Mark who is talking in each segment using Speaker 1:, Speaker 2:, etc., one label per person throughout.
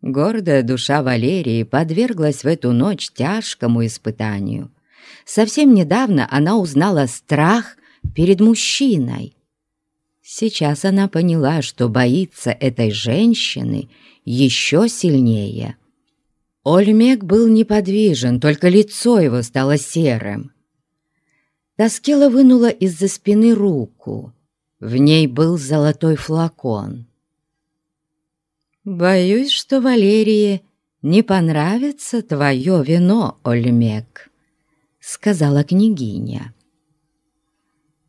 Speaker 1: Гордая душа Валерии подверглась в эту ночь тяжкому испытанию. Совсем недавно она узнала страх перед мужчиной. Сейчас она поняла, что боится этой женщины еще сильнее. Ольмек был неподвижен, только лицо его стало серым. Таскела вынула из-за спины руку. В ней был золотой флакон. «Боюсь, что Валерии не понравится твое вино, Ольмек», — сказала княгиня.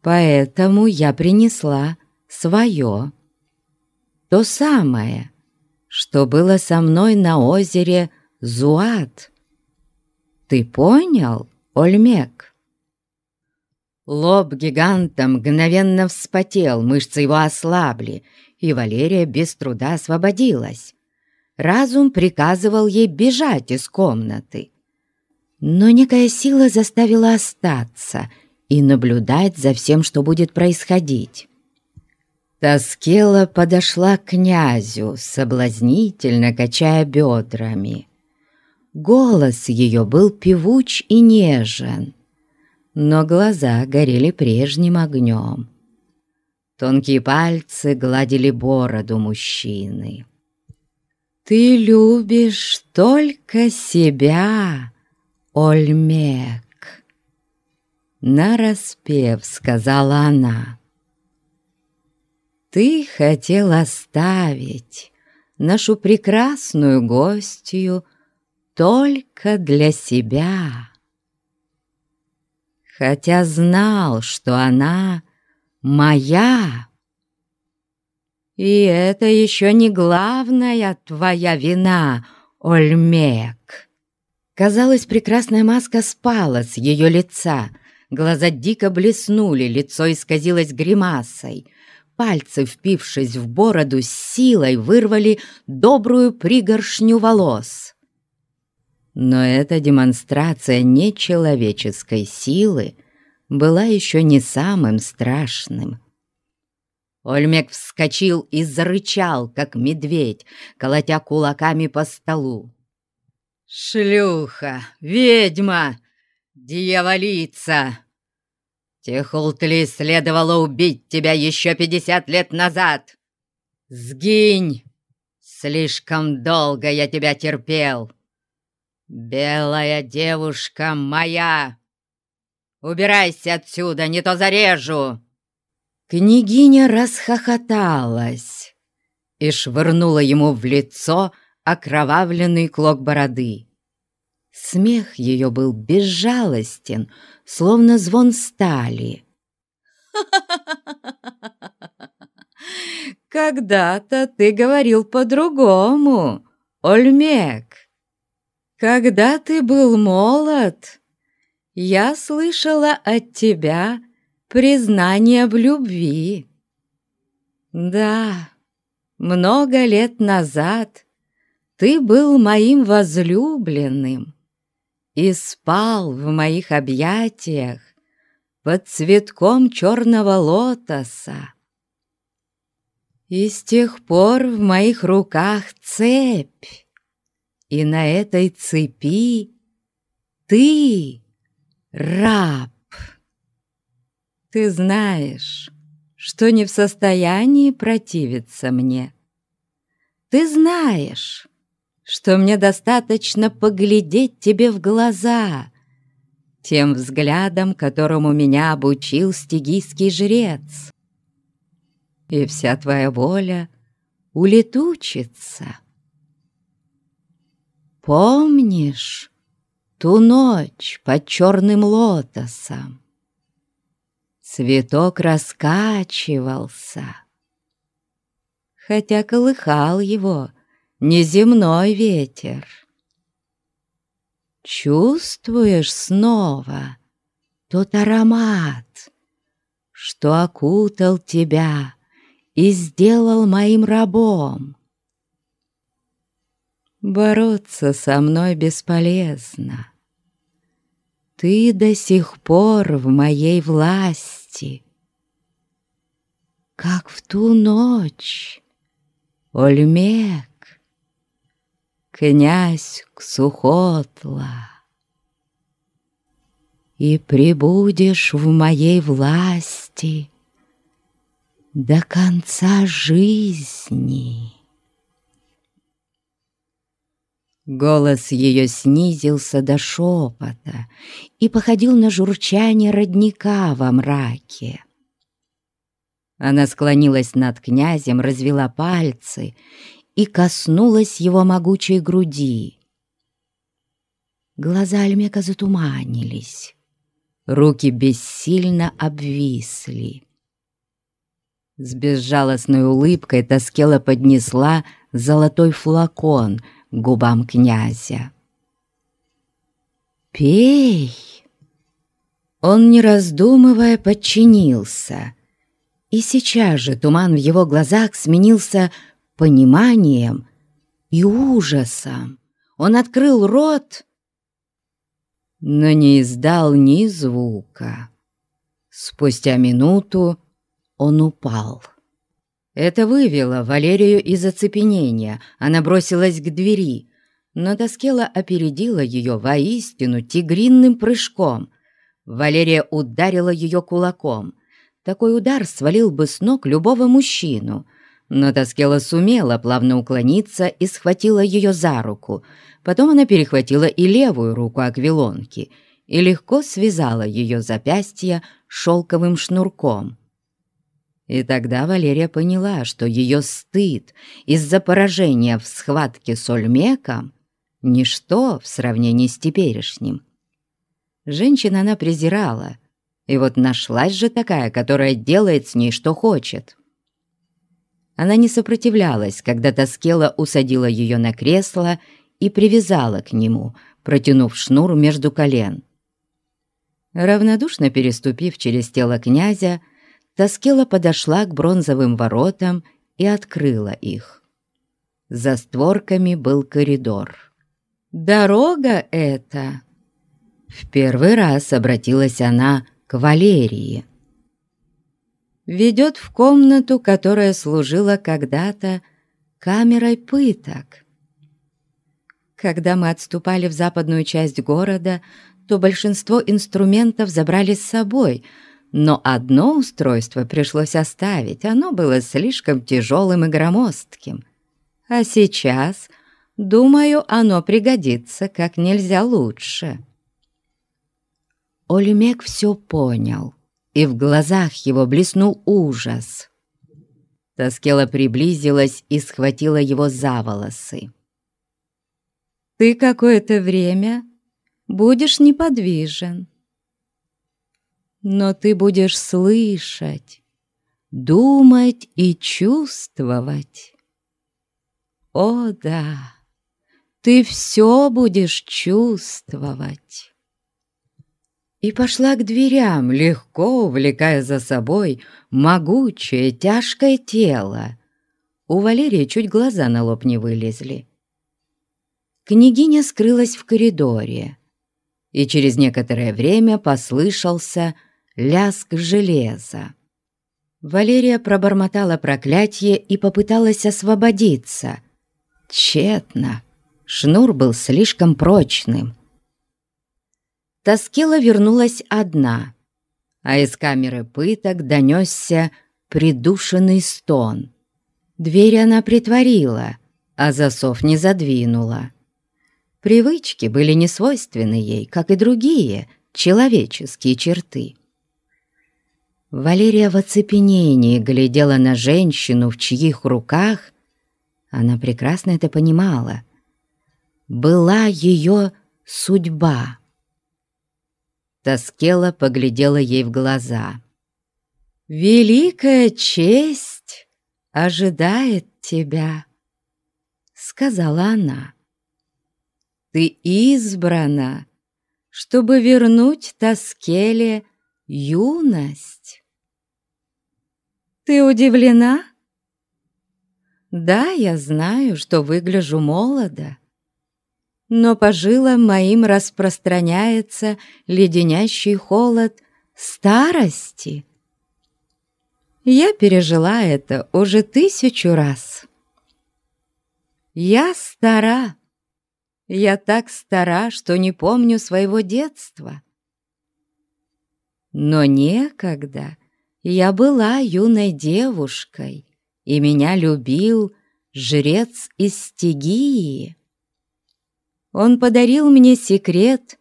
Speaker 1: «Поэтому я принесла свое, то самое, что было со мной на озере Зуат. Ты понял, Ольмек?» Лоб гиганта мгновенно вспотел, мышцы его ослабли, и Валерия без труда освободилась. Разум приказывал ей бежать из комнаты. Но некая сила заставила остаться и наблюдать за всем, что будет происходить. Таскела подошла к князю, соблазнительно качая бедрами. Голос ее был певуч и нежен, но глаза горели прежним огнем. Тонкие пальцы гладили бороду мужчины. «Ты любишь только себя, Ольмек!» Нараспев сказала она. «Ты хотел оставить нашу прекрасную гостью только для себя, хотя знал, что она моя. И это еще не главная твоя вина, Ольмек. Казалось, прекрасная маска спала с ее лица, глаза дико блеснули, лицо исказилось гримасой. Пальцы, впившись в бороду, с силой вырвали добрую пригоршню волос. Но эта демонстрация нечеловеческой силы — была еще не самым страшным. Ольмек вскочил и зарычал, как медведь, колотя кулаками по столу. «Шлюха! Ведьма! Дьяволица! Техултли следовало убить тебя еще пятьдесят лет назад! Сгинь! Слишком долго я тебя терпел! Белая девушка моя!» Убирайся отсюда, не то зарежу!» Княгиня расхохоталась и швырнула ему в лицо окровавленный клок бороды. Смех ее был безжалостен, словно звон стали. «Когда-то ты говорил по-другому, Ольмек. Когда ты был молод, я слышала от тебя признание в любви. Да, много лет назад ты был моим возлюбленным и спал в моих объятиях под цветком черного лотоса. И с тех пор в моих руках цепь, и на этой цепи ты раб. Ты знаешь, что не в состоянии противиться мне. Ты знаешь, что мне достаточно поглядеть тебе в глаза, тем взглядом, которому меня обучил стигийский жрец. И вся твоя воля улетучится. Помнишь, ту ночь под черным лотосом. Цветок раскачивался, хотя колыхал его неземной ветер. Чувствуешь снова тот аромат, что окутал тебя и сделал моим рабом. Бороться со мной бесполезно. Ты до сих пор в моей власти. Как в ту ночь, Ольмек, князь Ксухотла, и прибудешь в моей власти до конца жизни». Голос ее снизился до шепота и походил на журчание родника во мраке. Она склонилась над князем, развела пальцы и коснулась его могучей груди. Глаза Альмека затуманились, руки бессильно обвисли. С безжалостной улыбкой Тоскела поднесла золотой флакон — губам князя. «Пей!» Он, не раздумывая, подчинился, и сейчас же туман в его глазах сменился пониманием и ужасом. Он открыл рот, но не издал ни звука. Спустя минуту он упал. Это вывело Валерию из оцепенения. Она бросилась к двери, но Доскела опередила ее воистину тигринным прыжком. Валерия ударила ее кулаком. Такой удар свалил бы с ног любого мужчину. Но Доскела сумела плавно уклониться и схватила ее за руку. Потом она перехватила и левую руку Аквилонки и легко связала ее запястье шелковым шнурком. И тогда Валерия поняла, что ее стыд из-за поражения в схватке с Ольмеком — ничто в сравнении с теперешним. Женщин она презирала, и вот нашлась же такая, которая делает с ней, что хочет. Она не сопротивлялась, когда Тоскела усадила ее на кресло и привязала к нему, протянув шнур между колен. Равнодушно переступив через тело князя, Тоскела подошла к бронзовым воротам и открыла их. За створками был коридор. «Дорога эта!» В первый раз обратилась она к Валерии. «Ведет в комнату, которая служила когда-то камерой пыток. Когда мы отступали в западную часть города, то большинство инструментов забрали с собой — но одно устройство пришлось оставить, оно было слишком тяжелым и громоздким. А сейчас, думаю, оно пригодится как нельзя лучше. Олимек все понял, и в глазах его блеснул ужас. Тоскела приблизилась и схватила его за волосы. «Ты какое-то время будешь неподвижен», но ты будешь слышать, думать и чувствовать. О да, ты все будешь чувствовать. И пошла к дверям, легко увлекая за собой могучее, тяжкое тело. У Валерии чуть глаза на лоб не вылезли. Княгиня скрылась в коридоре, и через некоторое время послышался лязг железа. Валерия пробормотала проклятие и попыталась освободиться. Тщетно. Шнур был слишком прочным. Тоскила вернулась одна, а из камеры пыток донесся придушенный стон. Дверь она притворила, а засов не задвинула. Привычки были не свойственны ей, как и другие человеческие черты. Валерия в оцепенении глядела на женщину, в чьих руках, она прекрасно это понимала, была ее судьба. Тоскела поглядела ей в глаза. «Великая честь ожидает тебя», — сказала она. «Ты избрана, чтобы вернуть Тоскеле юность. Ты удивлена? Да, я знаю, что выгляжу молодо, но по жилам моим распространяется леденящий холод старости. Я пережила это уже тысячу раз. Я стара, Я так стара, что не помню своего детства. Но некогда я была юной девушкой, и меня любил жрец из Стигии. Он подарил мне секрет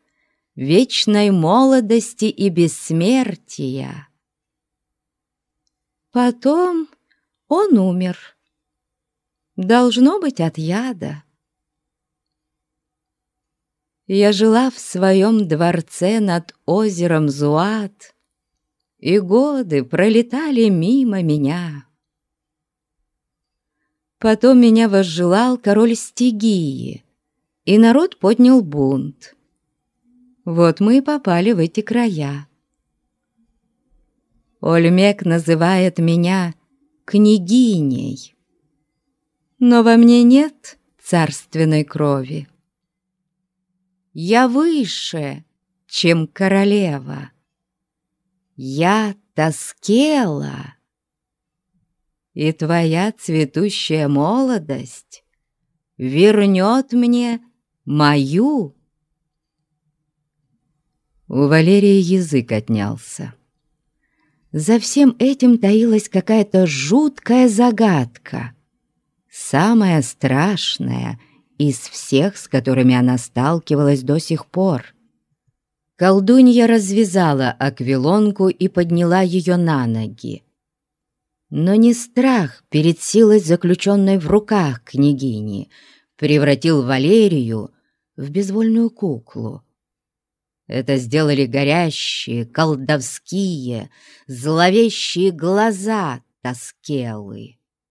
Speaker 1: вечной молодости и бессмертия. Потом он умер. Должно быть от яда. Я жила в своем дворце над озером Зуат, И годы пролетали мимо меня. Потом меня возжелал король Стигии, И народ поднял бунт. Вот мы и попали в эти края. Ольмек называет меня княгиней, но во мне нет царственной крови я выше, чем королева. Я тоскела, и твоя цветущая молодость вернет мне мою. У Валерии язык отнялся. За всем этим таилась какая-то жуткая загадка, самая страшная из всех, с которыми она сталкивалась до сих пор. Колдунья развязала аквилонку и подняла ее на ноги. Но не страх перед силой, заключенной в руках княгини, превратил Валерию в безвольную куклу. Это сделали горящие, колдовские, зловещие глаза Тоскелы.